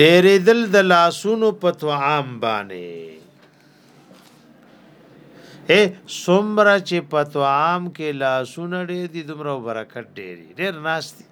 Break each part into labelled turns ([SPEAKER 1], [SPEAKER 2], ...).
[SPEAKER 1] ډېرېدل د لاسونو په طعام باندې اے سمرا چې په طعام کې لاسونه ډېر دي دومره برکت ډېری ډېر ناشتي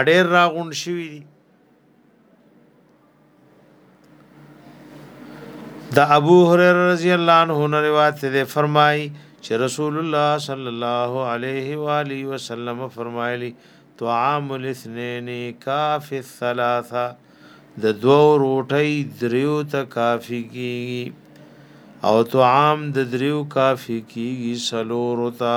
[SPEAKER 1] اډېر راغون شوی دي دا ابو هريره رضی الله عنه نه روایت ده فرمای چې رسول الله صلی الله علیه و آله وسلم فرمایلی طعام الاثنين کاف الثلاثه د دو روټي دریو ته کافی کیږي او طعام د دریو کافی کیږي سلور ته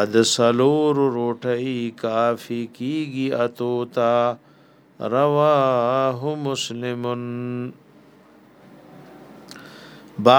[SPEAKER 1] اد سلور روټی کافی کیږي اتو تا رواه مسلمن باب